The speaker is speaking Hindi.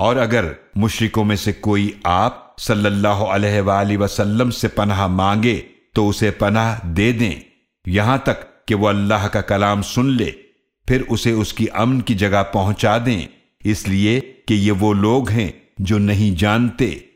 और अगर मुशरिकों में से कोई आप सल्लल्लाहु अलैहि वसल्लम से पनाह मांगे तो उसे पनाह दे दें। यहाँ तक कि वो अल्लाह का कलाम सुन ले, फिर उसे उसकी अमन की जगह पहुँचा दें। इसलिए कि ये वो लोग हैं जो नहीं जानते।